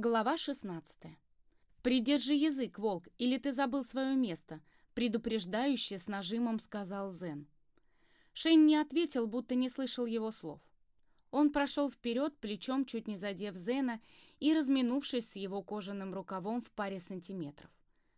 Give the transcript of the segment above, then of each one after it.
Глава 16. «Придержи язык, волк, или ты забыл свое место», предупреждающе с нажимом сказал Зен. Шейн не ответил, будто не слышал его слов. Он прошел вперед, плечом чуть не задев Зена и разминувшись с его кожаным рукавом в паре сантиметров.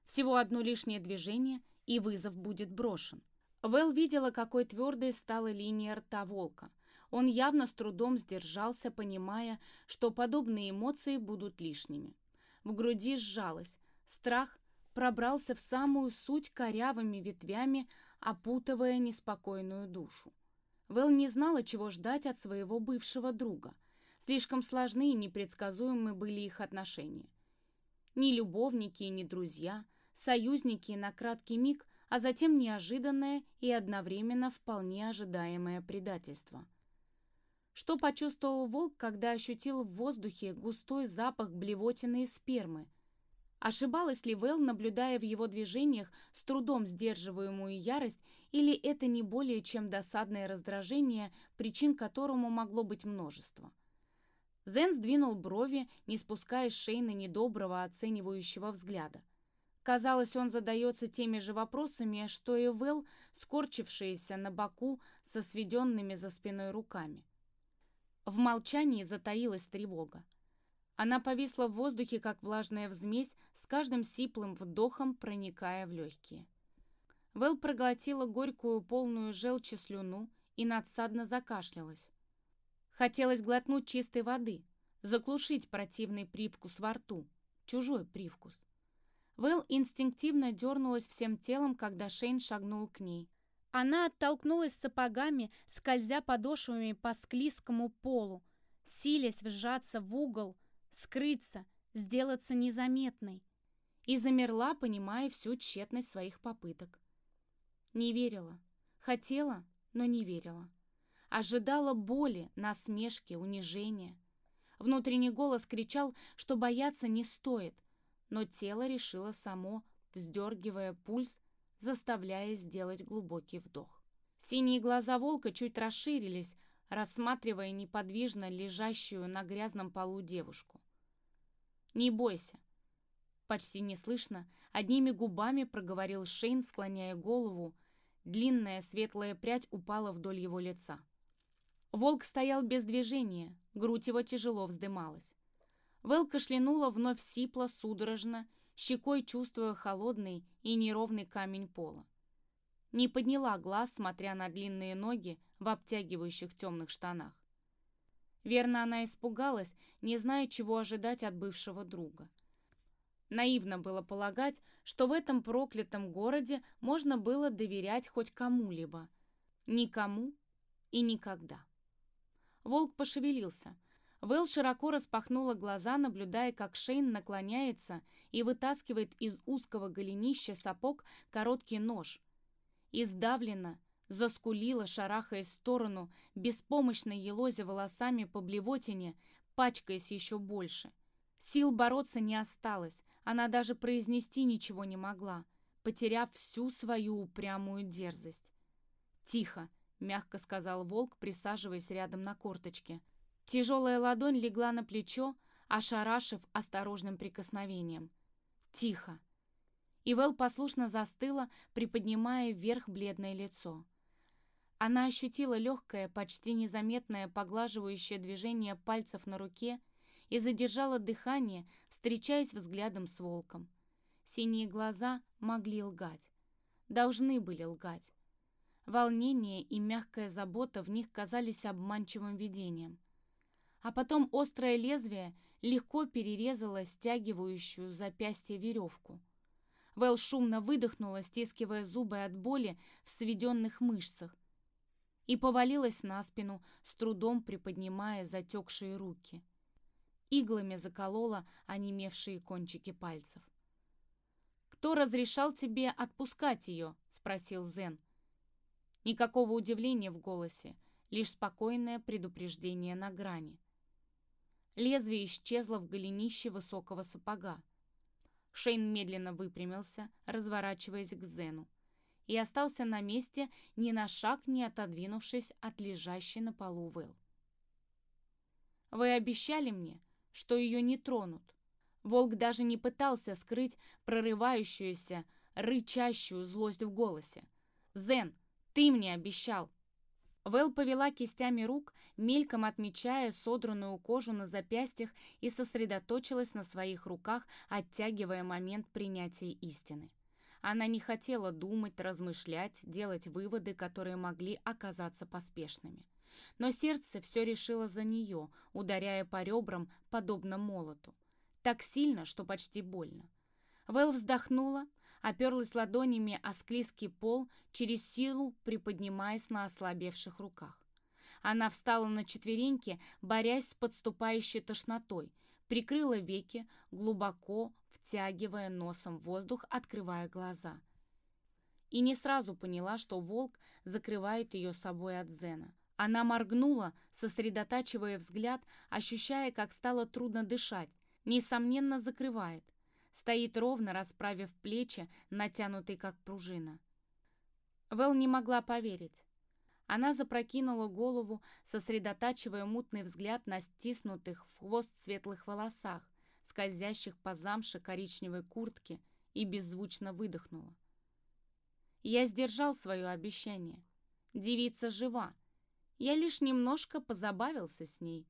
Всего одно лишнее движение, и вызов будет брошен. Вэл видела, какой твердой стала линия рта волка. Он явно с трудом сдержался, понимая, что подобные эмоции будут лишними. В груди сжалось. Страх пробрался в самую суть корявыми ветвями, опутывая неспокойную душу. Вэл не знала, чего ждать от своего бывшего друга. Слишком сложны и непредсказуемы были их отношения. Ни любовники, ни друзья, союзники на краткий миг, а затем неожиданное и одновременно вполне ожидаемое предательство – что почувствовал волк, когда ощутил в воздухе густой запах блевотины и спермы? Ошибалась ли Вэл, наблюдая в его движениях с трудом сдерживаемую ярость, или это не более чем досадное раздражение, причин которому могло быть множество? Зен сдвинул брови, не спуская Шейна недоброго оценивающего взгляда. Казалось, он задается теми же вопросами, что и Вэл, скорчившаяся на боку со сведенными за спиной руками. В молчании затаилась тревога. Она повисла в воздухе, как влажная взмесь, с каждым сиплым вдохом проникая в легкие. Вэл проглотила горькую, полную желчи слюну и надсадно закашлялась. Хотелось глотнуть чистой воды, заглушить противный привкус во рту, чужой привкус. Вэл инстинктивно дернулась всем телом, когда Шейн шагнул к ней. Она оттолкнулась сапогами, скользя подошвами по склизкому полу, силясь вжаться в угол, скрыться, сделаться незаметной. И замерла, понимая всю тщетность своих попыток. Не верила. Хотела, но не верила. Ожидала боли, насмешки, унижения. Внутренний голос кричал, что бояться не стоит, но тело решило само, вздергивая пульс, заставляя сделать глубокий вдох. Синие глаза волка чуть расширились, рассматривая неподвижно лежащую на грязном полу девушку. «Не бойся», — почти неслышно, одними губами проговорил Шейн, склоняя голову, длинная светлая прядь упала вдоль его лица. Волк стоял без движения, грудь его тяжело вздымалась. Вэл кашлянула вновь сипло, судорожно, щекой чувствуя холодный и неровный камень пола. Не подняла глаз, смотря на длинные ноги в обтягивающих темных штанах. Верно, она испугалась, не зная, чего ожидать от бывшего друга. Наивно было полагать, что в этом проклятом городе можно было доверять хоть кому-либо. Никому и никогда. Волк пошевелился — Вэл широко распахнула глаза, наблюдая, как Шейн наклоняется и вытаскивает из узкого голенища сапог короткий нож. Издавленно заскулила, шарахаясь в сторону, беспомощно елозя волосами по блевотине, пачкаясь еще больше. Сил бороться не осталось, она даже произнести ничего не могла, потеряв всю свою упрямую дерзость. «Тихо», — мягко сказал волк, присаживаясь рядом на корточке. Тяжелая ладонь легла на плечо, ошарашив осторожным прикосновением. «Тихо!» Ивел послушно застыла, приподнимая вверх бледное лицо. Она ощутила легкое, почти незаметное поглаживающее движение пальцев на руке и задержала дыхание, встречаясь взглядом с волком. Синие глаза могли лгать. Должны были лгать. Волнение и мягкая забота в них казались обманчивым видением а потом острое лезвие легко перерезало стягивающую запястье веревку. Вэл шумно выдохнула, стискивая зубы от боли в сведенных мышцах, и повалилась на спину, с трудом приподнимая затекшие руки. Иглами заколола онемевшие кончики пальцев. «Кто разрешал тебе отпускать ее?» — спросил Зен. Никакого удивления в голосе, лишь спокойное предупреждение на грани. Лезвие исчезло в голенище высокого сапога. Шейн медленно выпрямился, разворачиваясь к Зену, и остался на месте, ни на шаг не отодвинувшись от лежащей на полу Вэл. «Вы обещали мне, что ее не тронут», Волк даже не пытался скрыть прорывающуюся, рычащую злость в голосе. «Зен, ты мне обещал!» Вэл повела кистями рук, мельком отмечая содранную кожу на запястьях и сосредоточилась на своих руках, оттягивая момент принятия истины. Она не хотела думать, размышлять, делать выводы, которые могли оказаться поспешными. Но сердце все решило за нее, ударяя по ребрам, подобно молоту. Так сильно, что почти больно. Вэл вздохнула, оперлась ладонями о склизкий пол, через силу приподнимаясь на ослабевших руках. Она встала на четвереньки, борясь с подступающей тошнотой, прикрыла веки, глубоко втягивая носом воздух, открывая глаза. И не сразу поняла, что волк закрывает ее собой от Зена. Она моргнула, сосредотачивая взгляд, ощущая, как стало трудно дышать. Несомненно, закрывает – стоит ровно, расправив плечи, натянутый как пружина. Вэл не могла поверить. Она запрокинула голову, сосредотачивая мутный взгляд на стиснутых в хвост светлых волосах, скользящих по замше коричневой куртки, и беззвучно выдохнула. Я сдержал свое обещание. Девица жива. Я лишь немножко позабавился с ней.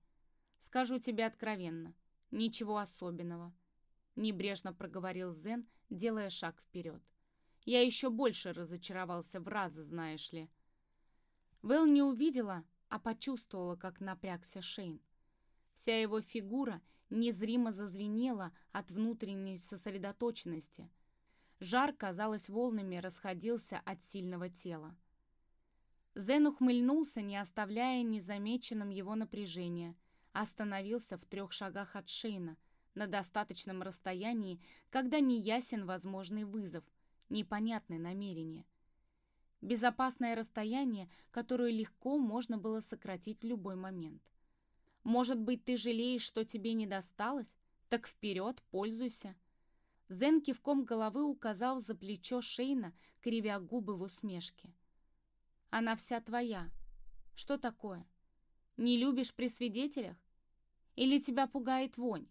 Скажу тебе откровенно, ничего особенного. — небрежно проговорил Зен, делая шаг вперед. «Я еще больше разочаровался в разы, знаешь ли». Вэл не увидела, а почувствовала, как напрягся Шейн. Вся его фигура незримо зазвенела от внутренней сосредоточенности. Жар, казалось, волнами расходился от сильного тела. Зен ухмыльнулся, не оставляя незамеченным его напряжения, остановился в трех шагах от Шейна — на достаточном расстоянии, когда не ясен возможный вызов, непонятное намерение. Безопасное расстояние, которое легко можно было сократить в любой момент. Может быть, ты жалеешь, что тебе не досталось? Так вперед, пользуйся. Зен кивком головы указал за плечо Шейна, кривя губы в усмешке. Она вся твоя. Что такое? Не любишь при свидетелях? Или тебя пугает вонь?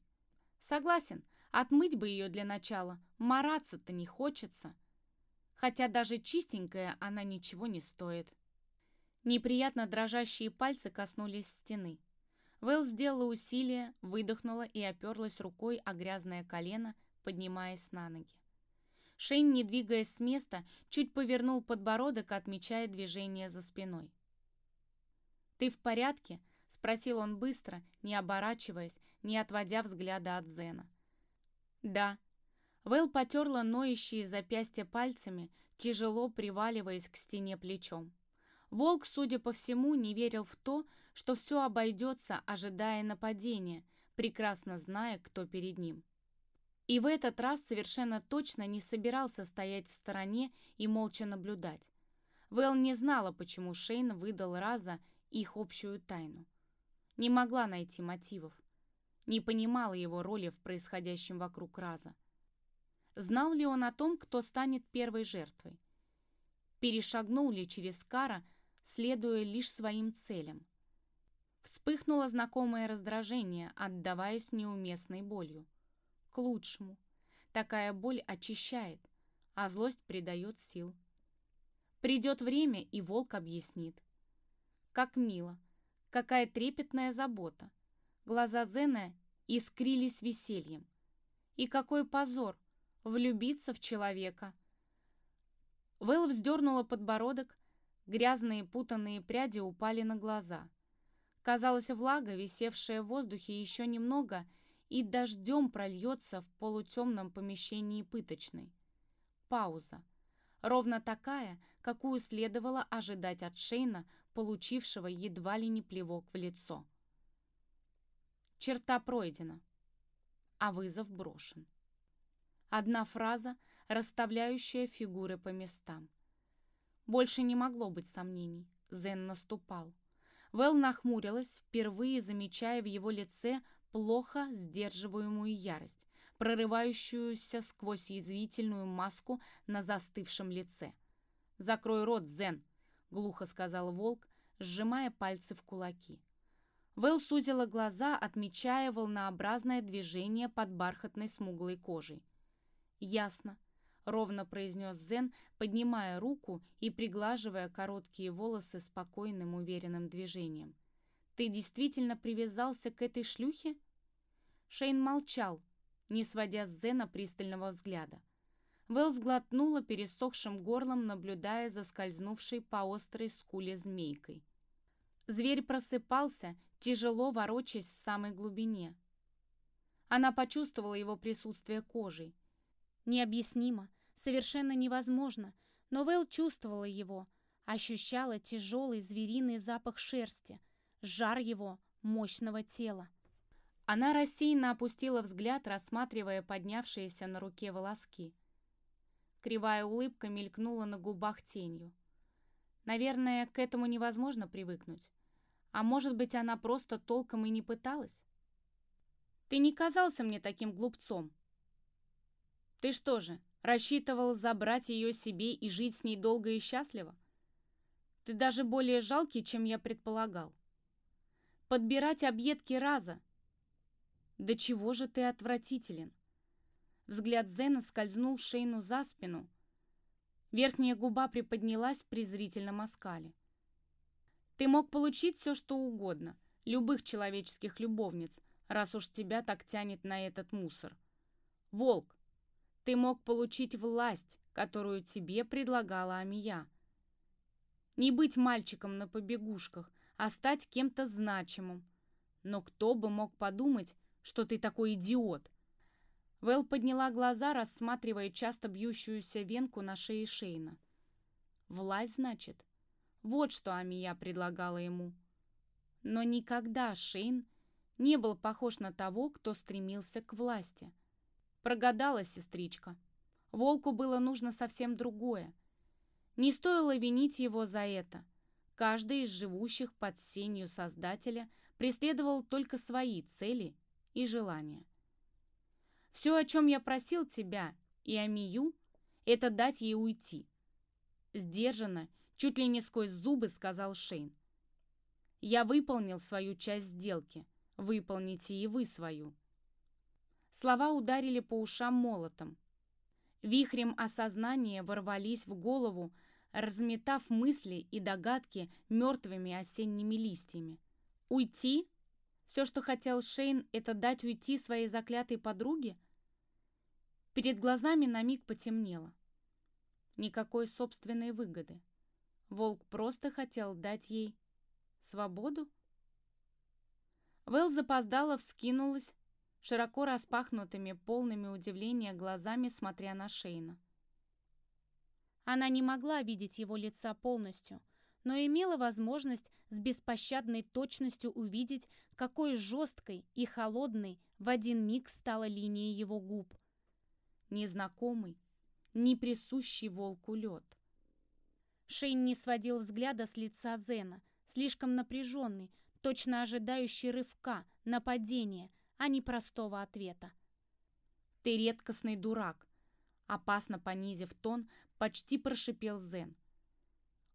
Согласен, отмыть бы ее для начала, мараться-то не хочется. Хотя даже чистенькая она ничего не стоит. Неприятно дрожащие пальцы коснулись стены. Вэл сделала усилие, выдохнула и оперлась рукой о грязное колено, поднимаясь на ноги. Шейн, не двигаясь с места, чуть повернул подбородок, отмечая движение за спиной. «Ты в порядке?» — спросил он быстро, не оборачиваясь, не отводя взгляда от Зена. «Да». Вэл потерла ноющие запястья пальцами, тяжело приваливаясь к стене плечом. Волк, судя по всему, не верил в то, что все обойдется, ожидая нападения, прекрасно зная, кто перед ним. И в этот раз совершенно точно не собирался стоять в стороне и молча наблюдать. Вэл не знала, почему Шейн выдал Раза их общую тайну не могла найти мотивов, не понимала его роли в происходящем вокруг Раза. Знал ли он о том, кто станет первой жертвой? Перешагнул ли через Кара, следуя лишь своим целям? Вспыхнуло знакомое раздражение, отдаваясь неуместной болью. К лучшему. Такая боль очищает, а злость придает сил. Придет время, и волк объяснит. Как мило, Какая трепетная забота. Глаза Зена искрились весельем. И какой позор влюбиться в человека. Вэл вздернула подбородок, грязные путанные пряди упали на глаза. Казалось, влага, висевшая в воздухе еще немного, и дождем прольется в полутемном помещении пыточной. Пауза. Ровно такая, какую следовало ожидать от Шейна получившего едва ли не плевок в лицо. Черта пройдена, а вызов брошен. Одна фраза, расставляющая фигуры по местам. Больше не могло быть сомнений. Зен наступал. Вэл нахмурилась, впервые замечая в его лице плохо сдерживаемую ярость, прорывающуюся сквозь язвительную маску на застывшем лице. «Закрой рот, Зен!» — глухо сказал волк, сжимая пальцы в кулаки. Вэл сузила глаза, отмечая волнообразное движение под бархатной смуглой кожей. «Ясно», — ровно произнес Зен, поднимая руку и приглаживая короткие волосы спокойным, уверенным движением. «Ты действительно привязался к этой шлюхе?» Шейн молчал, не сводя с Зена пристального взгляда. Вэл сглотнула пересохшим горлом, наблюдая за скользнувшей по острой скуле змейкой. Зверь просыпался, тяжело ворочаясь в самой глубине. Она почувствовала его присутствие кожей. Необъяснимо, совершенно невозможно, но Вэл чувствовала его, ощущала тяжелый звериный запах шерсти, жар его мощного тела. Она рассеянно опустила взгляд, рассматривая поднявшиеся на руке волоски. Кривая улыбка мелькнула на губах тенью. Наверное, к этому невозможно привыкнуть. А может быть, она просто толком и не пыталась? Ты не казался мне таким глупцом. Ты что же, рассчитывал забрать ее себе и жить с ней долго и счастливо? Ты даже более жалкий, чем я предполагал. Подбирать объедки раза. Да чего же ты отвратителен? Взгляд Зена скользнул Шейну за спину. Верхняя губа приподнялась в презрительном оскале. Ты мог получить все, что угодно, любых человеческих любовниц, раз уж тебя так тянет на этот мусор. Волк, ты мог получить власть, которую тебе предлагала Амия. Не быть мальчиком на побегушках, а стать кем-то значимым. Но кто бы мог подумать, что ты такой идиот? Вэл подняла глаза, рассматривая часто бьющуюся венку на шее Шейна. Власть, значит? Вот что Амия предлагала ему. Но никогда Шейн не был похож на того, кто стремился к власти. Прогадала сестричка. Волку было нужно совсем другое. Не стоило винить его за это. Каждый из живущих под сенью Создателя преследовал только свои цели и желания. Все, о чем я просил тебя и Амию, это дать ей уйти. Сдержанно Чуть ли не сквозь зубы сказал Шейн. «Я выполнил свою часть сделки. Выполните и вы свою». Слова ударили по ушам молотом. Вихрем осознания ворвались в голову, разметав мысли и догадки мертвыми осенними листьями. «Уйти?» Все, что хотел Шейн, это дать уйти своей заклятой подруге? Перед глазами на миг потемнело. Никакой собственной выгоды. Волк просто хотел дать ей свободу? Вэл запоздала, вскинулась, широко распахнутыми, полными удивления глазами, смотря на Шейна. Она не могла видеть его лица полностью, но имела возможность с беспощадной точностью увидеть, какой жесткой и холодной в один миг стала линия его губ. Незнакомый, не присущий волку лед. Шейн не сводил взгляда с лица Зена, слишком напряженный, точно ожидающий рывка, нападения, а не простого ответа. «Ты редкостный дурак», — опасно понизив тон, почти прошипел Зен.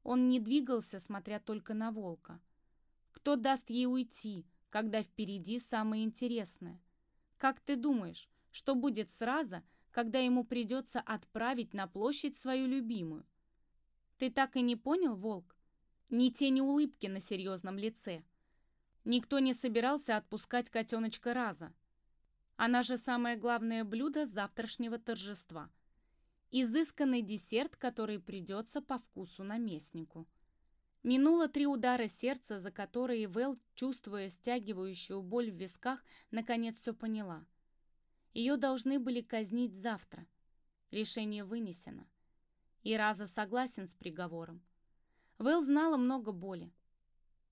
Он не двигался, смотря только на волка. «Кто даст ей уйти, когда впереди самое интересное? Как ты думаешь, что будет сразу, когда ему придется отправить на площадь свою любимую? Ты так и не понял, Волк? Ни тени улыбки на серьезном лице. Никто не собирался отпускать котеночка раза. Она же самое главное блюдо завтрашнего торжества. Изысканный десерт, который придется по вкусу наместнику. Минуло три удара сердца, за которые Вэл, чувствуя стягивающую боль в висках, наконец все поняла. Ее должны были казнить завтра. Решение вынесено и Раза согласен с приговором. Вэл знала много боли.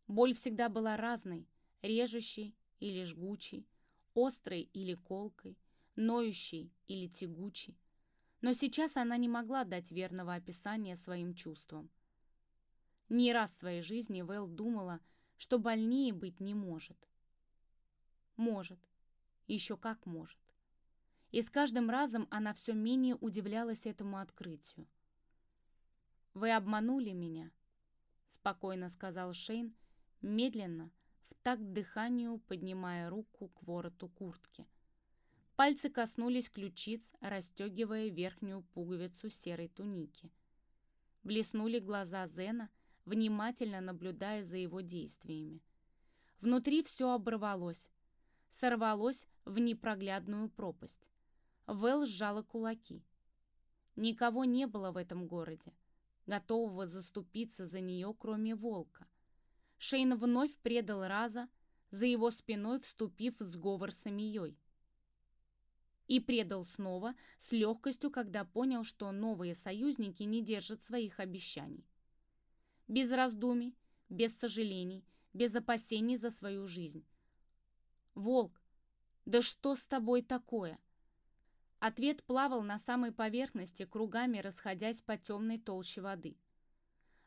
Боль всегда была разной, режущей или жгучей, острой или колкой, ноющей или тягучей. Но сейчас она не могла дать верного описания своим чувствам. Не раз в своей жизни Вэл думала, что больнее быть не может. Может. Еще как может. И с каждым разом она все менее удивлялась этому открытию. «Вы обманули меня», — спокойно сказал Шейн, медленно, в такт дыханию, поднимая руку к вороту куртки. Пальцы коснулись ключиц, расстегивая верхнюю пуговицу серой туники. Блеснули глаза Зена, внимательно наблюдая за его действиями. Внутри все оборвалось, сорвалось в непроглядную пропасть. Вэл сжала кулаки. Никого не было в этом городе, готового заступиться за нее, кроме волка. Шейн вновь предал Раза, за его спиной вступив в сговор с Амией. И предал снова, с легкостью, когда понял, что новые союзники не держат своих обещаний. Без раздумий, без сожалений, без опасений за свою жизнь. «Волк, да что с тобой такое?» Ответ плавал на самой поверхности, кругами расходясь по темной толще воды.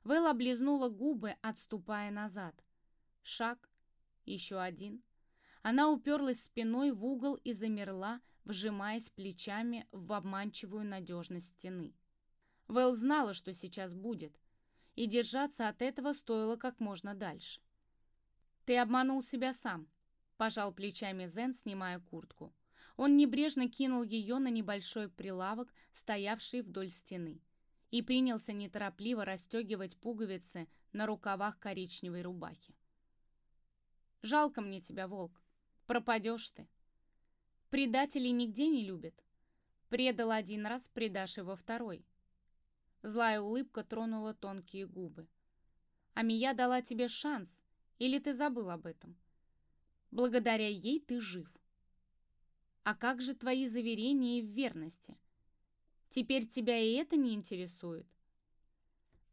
Вэл облизнула губы, отступая назад. Шаг, еще один. Она уперлась спиной в угол и замерла, вжимаясь плечами в обманчивую надежность стены. Вэл знала, что сейчас будет, и держаться от этого стоило как можно дальше. «Ты обманул себя сам», — пожал плечами Зен, снимая куртку. Он небрежно кинул ее на небольшой прилавок, стоявший вдоль стены, и принялся неторопливо расстегивать пуговицы на рукавах коричневой рубахи. «Жалко мне тебя, волк. Пропадешь ты. Предателей нигде не любят. Предал один раз, предашь его второй». Злая улыбка тронула тонкие губы. «Амия дала тебе шанс, или ты забыл об этом? Благодаря ей ты жив». А как же твои заверения в верности? Теперь тебя и это не интересует?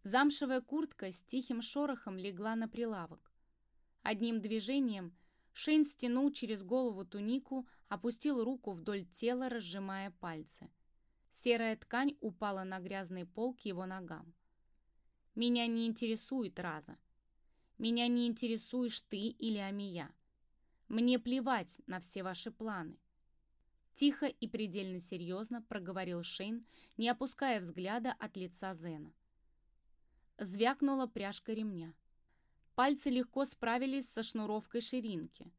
Замшевая куртка с тихим шорохом легла на прилавок. Одним движением Шейн стянул через голову тунику, опустил руку вдоль тела, разжимая пальцы. Серая ткань упала на грязный пол к его ногам. «Меня не интересует Раза. Меня не интересуешь ты или Амия. Мне плевать на все ваши планы. Тихо и предельно серьезно проговорил Шейн, не опуская взгляда от лица Зена. Звякнула пряжка ремня. Пальцы легко справились со шнуровкой ширинки.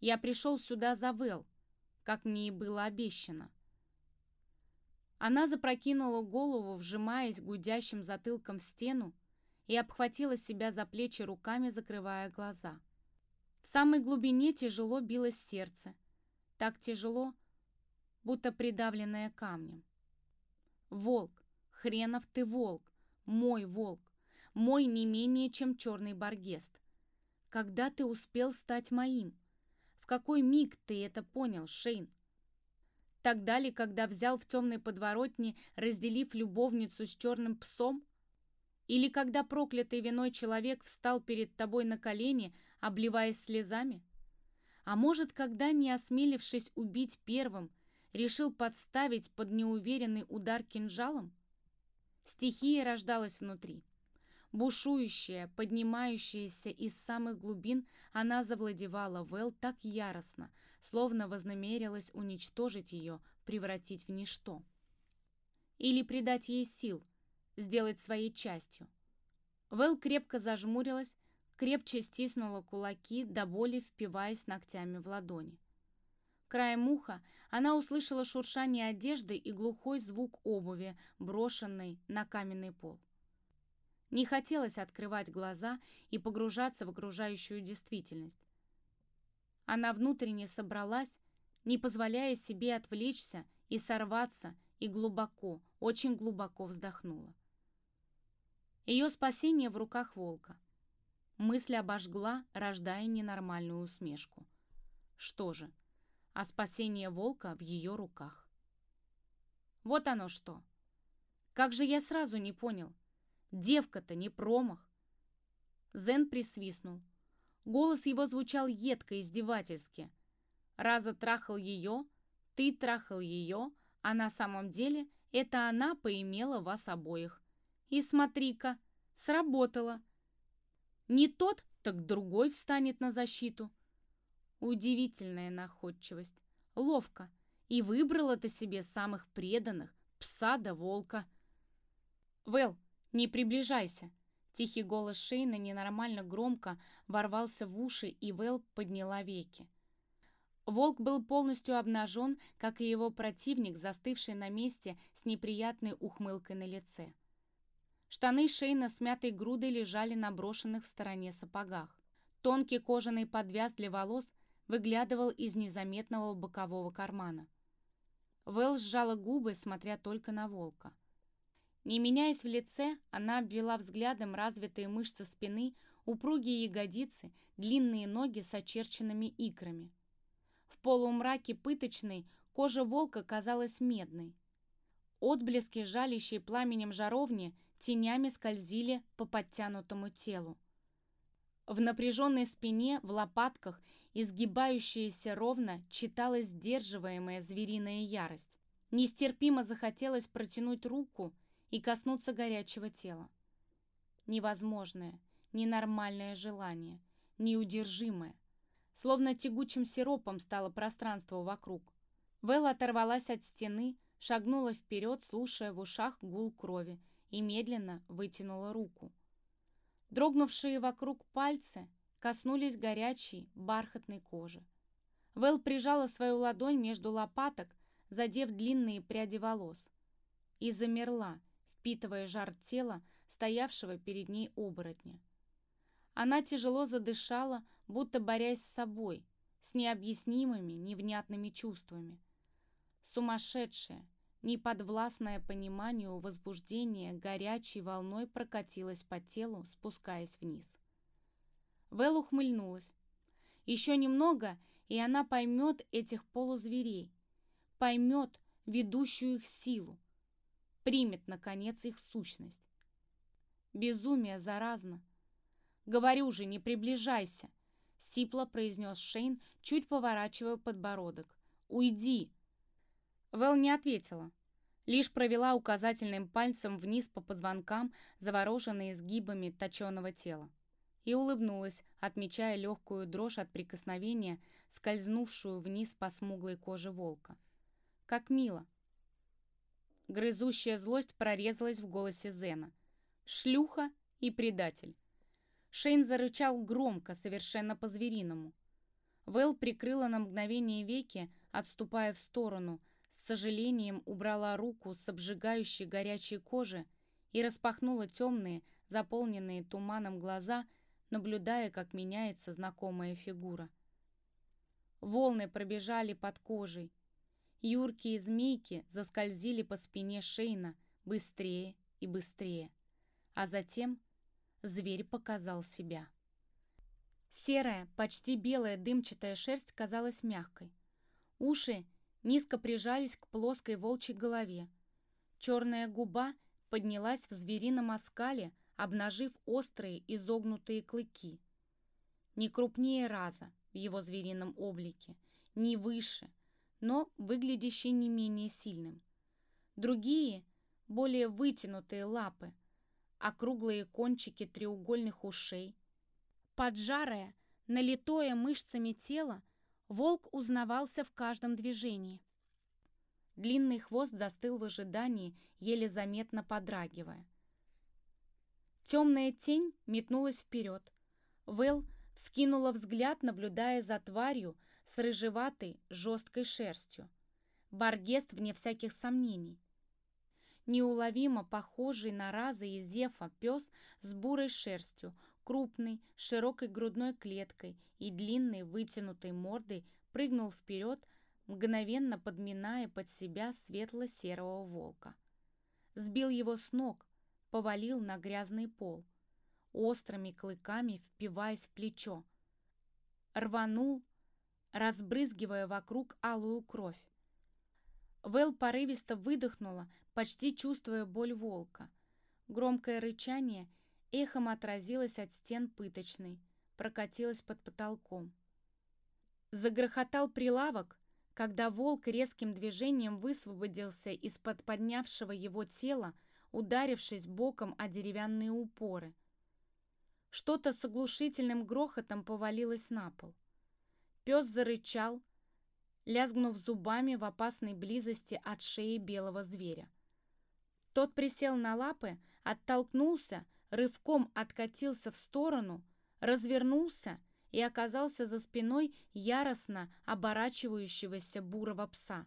«Я пришел сюда за Вэл, как мне и было обещано». Она запрокинула голову, вжимаясь гудящим затылком в стену, и обхватила себя за плечи руками, закрывая глаза. В самой глубине тяжело билось сердце – так тяжело, будто придавленная камнем. Волк, хренов ты волк, мой волк, мой не менее, чем черный баргест. Когда ты успел стать моим? В какой миг ты это понял, Шейн? Тогда ли, когда взял в темной подворотне, разделив любовницу с черным псом? Или когда проклятый виной человек встал перед тобой на колени, обливаясь слезами? А может, когда, не осмелившись убить первым, решил подставить под неуверенный удар кинжалом? Стихия рождалась внутри. Бушующая, поднимающаяся из самых глубин, она завладевала Вэл так яростно, словно вознамерилась уничтожить ее, превратить в ничто. Или придать ей сил, сделать своей частью. Вэл крепко зажмурилась, крепче стиснула кулаки, до боли впиваясь ногтями в ладони. Краем уха она услышала шуршание одежды и глухой звук обуви, брошенной на каменный пол. Не хотелось открывать глаза и погружаться в окружающую действительность. Она внутренне собралась, не позволяя себе отвлечься и сорваться, и глубоко, очень глубоко вздохнула. Ее спасение в руках волка — Мысль обожгла, рождая ненормальную усмешку. Что же, а спасение волка в ее руках. Вот оно что. Как же я сразу не понял. Девка-то не промах. Зен присвистнул. Голос его звучал едко, издевательски. Раза трахал ее, ты трахал ее, а на самом деле это она поимела вас обоих. И смотри-ка, сработало. Не тот, так другой встанет на защиту. Удивительная находчивость. Ловко. И выбрала ты себе самых преданных, пса да волка. Вэл, не приближайся. Тихий голос Шейна ненормально громко ворвался в уши, и Вэл подняла веки. Волк был полностью обнажен, как и его противник, застывший на месте с неприятной ухмылкой на лице. Штаны Шейна с мятой грудой лежали на брошенных в стороне сапогах. Тонкий кожаный подвяз для волос выглядывал из незаметного бокового кармана. Вэл сжала губы, смотря только на волка. Не меняясь в лице, она обвела взглядом развитые мышцы спины, упругие ягодицы, длинные ноги с очерченными икрами. В полумраке пыточной кожа волка казалась медной. Отблески, жалящие пламенем жаровни, тенями скользили по подтянутому телу. В напряженной спине, в лопатках, изгибающаяся ровно, читалась сдерживаемая звериная ярость. Нестерпимо захотелось протянуть руку и коснуться горячего тела. Невозможное, ненормальное желание, неудержимое. Словно тягучим сиропом стало пространство вокруг. Вэлла оторвалась от стены, шагнула вперед, слушая в ушах гул крови, и медленно вытянула руку. Дрогнувшие вокруг пальцы коснулись горячей, бархатной кожи. Вэл прижала свою ладонь между лопаток, задев длинные пряди волос, и замерла, впитывая жар тела, стоявшего перед ней оборотня. Она тяжело задышала, будто борясь с собой, с необъяснимыми, невнятными чувствами. Сумасшедшая, Неподвластное пониманию возбуждение горячей волной прокатилось по телу, спускаясь вниз. Вэл ухмыльнулась. Еще немного, и она поймет этих полузверей, поймет ведущую их силу, примет, наконец, их сущность. Безумие заразно. «Говорю же, не приближайся!» — сипло произнес Шейн, чуть поворачивая подбородок. «Уйди!» Вэл не ответила, лишь провела указательным пальцем вниз по позвонкам, завороженные изгибами точеного тела, и улыбнулась, отмечая легкую дрожь от прикосновения, скользнувшую вниз по смуглой коже волка. «Как мило!» Грызущая злость прорезалась в голосе Зена. «Шлюха и предатель!» Шейн зарычал громко, совершенно по-звериному. Вэл прикрыла на мгновение веки, отступая в сторону, с сожалением убрала руку с обжигающей горячей кожи и распахнула темные, заполненные туманом глаза, наблюдая, как меняется знакомая фигура. Волны пробежали под кожей. Юркие змейки заскользили по спине Шейна быстрее и быстрее. А затем зверь показал себя. Серая, почти белая дымчатая шерсть казалась мягкой. Уши низко прижались к плоской волчьей голове. Черная губа поднялась в зверином оскале, обнажив острые изогнутые клыки. Не крупнее раза в его зверином облике, не выше, но выглядящий не менее сильным. Другие, более вытянутые лапы, округлые кончики треугольных ушей, поджарое, налитое мышцами тело, Волк узнавался в каждом движении. Длинный хвост застыл в ожидании, еле заметно подрагивая. Темная тень метнулась вперед. Вэл скинула взгляд, наблюдая за тварью с рыжеватой, жесткой шерстью. Баргест, вне всяких сомнений. Неуловимо похожий на Раза и Зефа пес с бурой шерстью, крупный, широкой грудной клеткой и длинной вытянутой мордой прыгнул вперед, мгновенно подминая под себя светло-серого волка. Сбил его с ног, повалил на грязный пол, острыми клыками впиваясь в плечо. Рванул, разбрызгивая вокруг алую кровь. Вэл порывисто выдохнула, почти чувствуя боль волка. Громкое рычание эхом отразилась от стен пыточной, прокатилась под потолком. Загрохотал прилавок, когда волк резким движением высвободился из-под поднявшего его тела, ударившись боком о деревянные упоры. Что-то с оглушительным грохотом повалилось на пол. Пес зарычал, лязгнув зубами в опасной близости от шеи белого зверя. Тот присел на лапы, оттолкнулся, рывком откатился в сторону, развернулся и оказался за спиной яростно оборачивающегося бурого пса.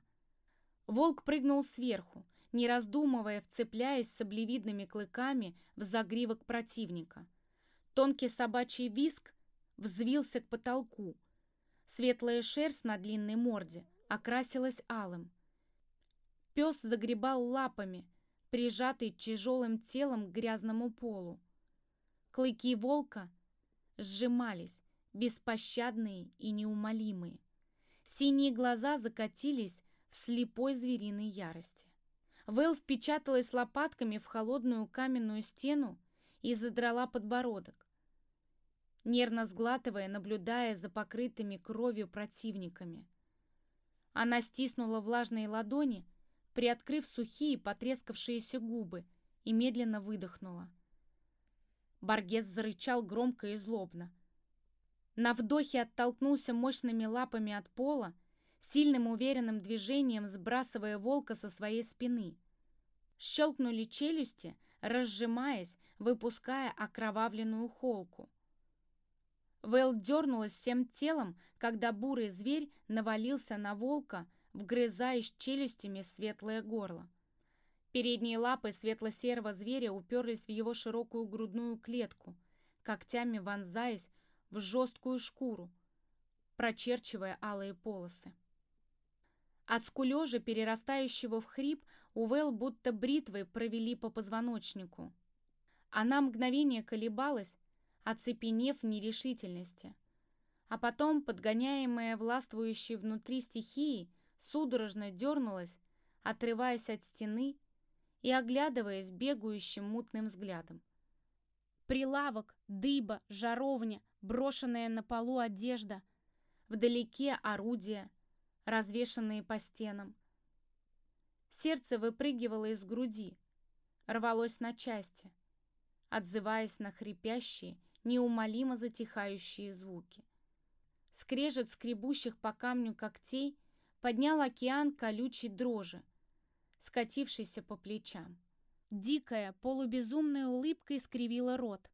Волк прыгнул сверху, не раздумывая, вцепляясь саблевидными клыками в загривок противника. Тонкий собачий виск взвился к потолку. Светлая шерсть на длинной морде окрасилась алым. Пес загребал лапами, прижатый тяжелым телом к грязному полу. Клыки волка сжимались, беспощадные и неумолимые. Синие глаза закатились в слепой звериной ярости. Вэл впечаталась лопатками в холодную каменную стену и задрала подбородок, нервно сглатывая, наблюдая за покрытыми кровью противниками. Она стиснула влажные ладони, приоткрыв сухие потрескавшиеся губы, и медленно выдохнула. Баргес зарычал громко и злобно. На вдохе оттолкнулся мощными лапами от пола, сильным уверенным движением сбрасывая волка со своей спины. Щелкнули челюсти, разжимаясь, выпуская окровавленную холку. Вэл дернулась всем телом, когда бурый зверь навалился на волка, вгрызаясь челюстями в светлое горло. Передние лапы светло-серого зверя уперлись в его широкую грудную клетку, когтями вонзаясь в жесткую шкуру, прочерчивая алые полосы. От скулежа, перерастающего в хрип, у Вэл будто бритвой провели по позвоночнику. Она мгновение колебалась, оцепенев в нерешительности. А потом, подгоняемая властвующей внутри стихией, судорожно дернулась, отрываясь от стены и оглядываясь бегающим мутным взглядом. Прилавок, дыба, жаровня, брошенная на полу одежда, вдалеке орудия — развешанные по стенам. Сердце выпрыгивало из груди, рвалось на части, отзываясь на хрипящие, неумолимо затихающие звуки. Скрежет скребущих по камню когтей поднял океан колючей дрожи, скатившийся по плечам. Дикая, полубезумная улыбка искривила рот.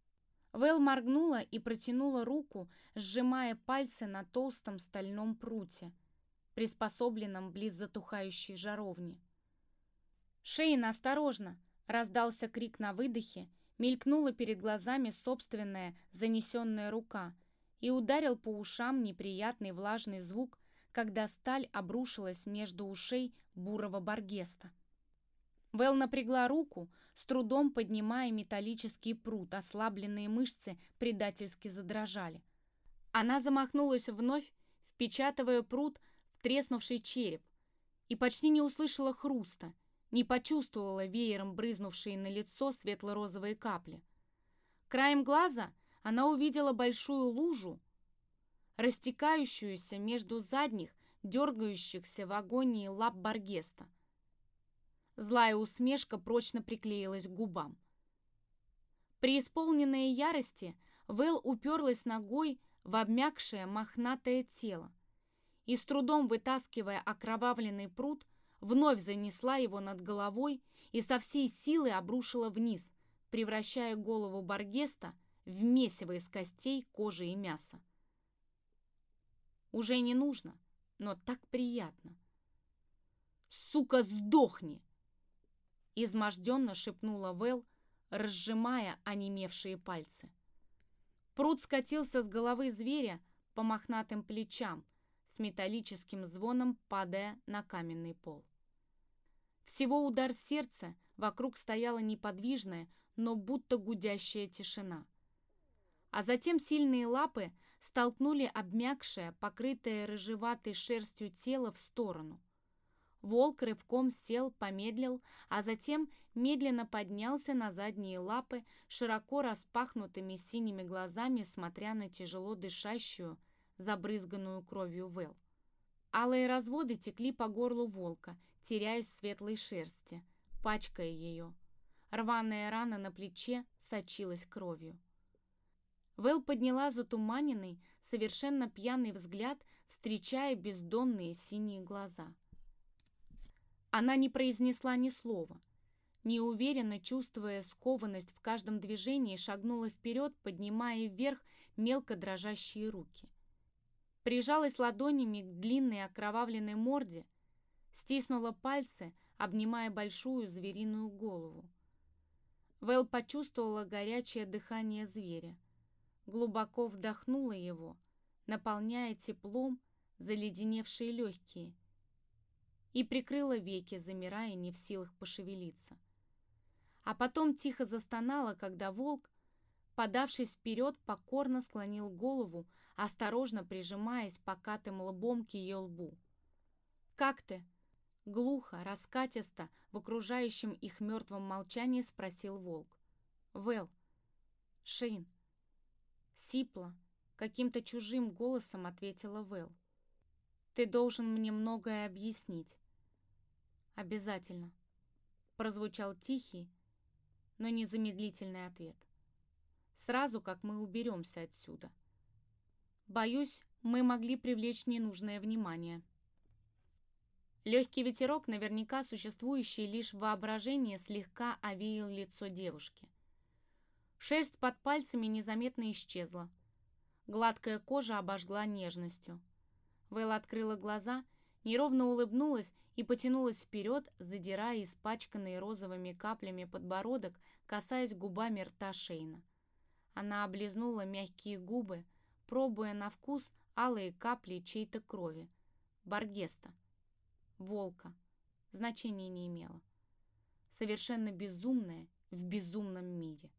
Вэл моргнула и протянула руку, сжимая пальцы на толстом стальном пруте приспособленном близ затухающей жаровни. «Шейн, осторожно!» — раздался крик на выдохе, мелькнула перед глазами собственная занесенная рука и ударил по ушам неприятный влажный звук, когда сталь обрушилась между ушей бурого баргеста. Вэл напрягла руку, с трудом поднимая металлический пруд, ослабленные мышцы предательски задрожали. Она замахнулась вновь, впечатывая пруд треснувший череп, и почти не услышала хруста, не почувствовала веером брызнувшие на лицо светло-розовые капли. Краем глаза она увидела большую лужу, растекающуюся между задних, дергающихся в агонии лап Баргеста. Злая усмешка прочно приклеилась к губам. При исполненной ярости Вэл уперлась ногой в обмякшее мохнатое тело, и с трудом вытаскивая окровавленный пруд, вновь занесла его над головой и со всей силы обрушила вниз, превращая голову Баргеста в месиво из костей, кожи и мяса. Уже не нужно, но так приятно. «Сука, сдохни!» Изможденно шепнула Вэл, разжимая онемевшие пальцы. Пруд скатился с головы зверя по мохнатым плечам, с металлическим звоном падая на каменный пол. Всего удар сердца, вокруг стояла неподвижная, но будто гудящая тишина. А затем сильные лапы столкнули обмякшее, покрытое рыжеватой шерстью тело в сторону. Волк рывком сел, помедлил, а затем медленно поднялся на задние лапы, широко распахнутыми синими глазами, смотря на тяжело дышащую, забрызганную кровью Вэл. Алые разводы текли по горлу волка, теряясь в светлой шерсти, пачкая ее. Рваная рана на плече сочилась кровью. Вэл подняла затуманенный, совершенно пьяный взгляд, встречая бездонные синие глаза. Она не произнесла ни слова, Неуверенно чувствуя скованность в каждом движении, шагнула вперед, поднимая вверх мелко дрожащие руки. Прижалась ладонями к длинной окровавленной морде, стиснула пальцы, обнимая большую звериную голову. Вэл почувствовала горячее дыхание зверя. Глубоко вдохнула его, наполняя теплом заледеневшие легкие, и прикрыла веки, замирая, не в силах пошевелиться. А потом тихо застонала, когда волк, подавшись вперед, покорно склонил голову, осторожно прижимаясь покатым лбом к ее лбу. «Как ты?» Глухо, раскатисто, в окружающем их мертвом молчании спросил волк. «Вэл, Шейн». Сипла, каким-то чужим голосом ответила Вэл. «Ты должен мне многое объяснить». «Обязательно», прозвучал тихий, но незамедлительный ответ. Сразу, как мы уберемся отсюда. Боюсь, мы могли привлечь ненужное внимание. Легкий ветерок, наверняка существующий лишь в воображении, слегка овеял лицо девушки. Шерсть под пальцами незаметно исчезла. Гладкая кожа обожгла нежностью. Вэл открыла глаза, неровно улыбнулась и потянулась вперед, задирая испачканный розовыми каплями подбородок, касаясь губами рта Шейна. Она облизнула мягкие губы, пробуя на вкус алые капли чьей-то крови. Баргеста. Волка. Значения не имело. Совершенно безумная в безумном мире.